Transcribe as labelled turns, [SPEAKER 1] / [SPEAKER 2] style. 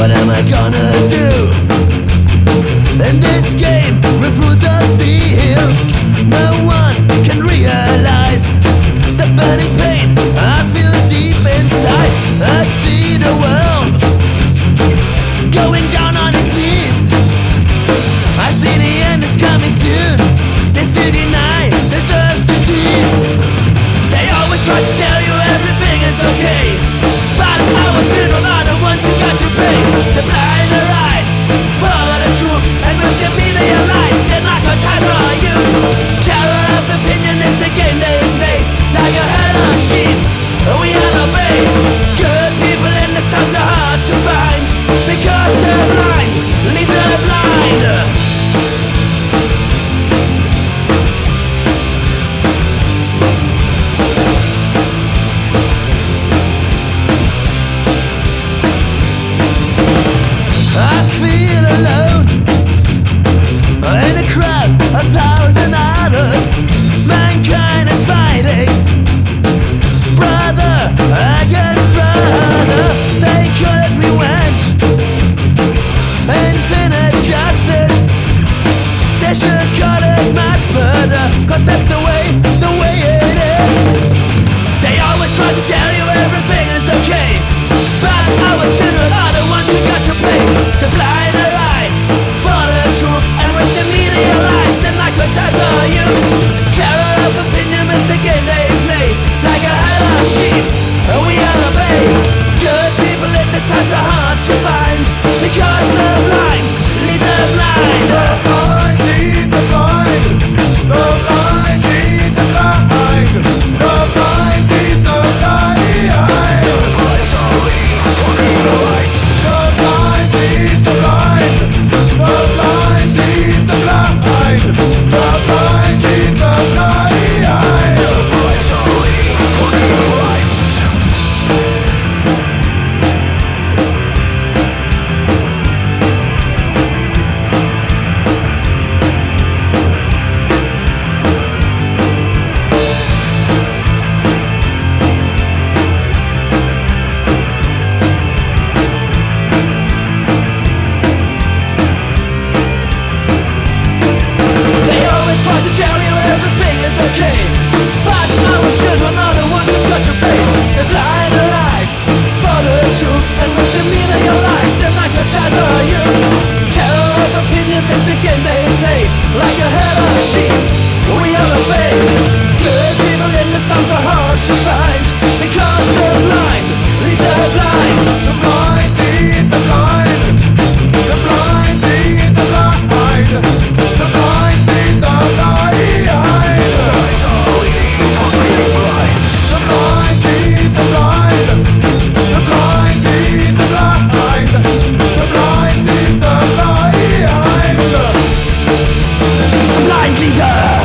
[SPEAKER 1] What am I gonna do? In this game with roots of steel, no They should call it mass murder Cause that's the Like a head of sheep, We are the fake me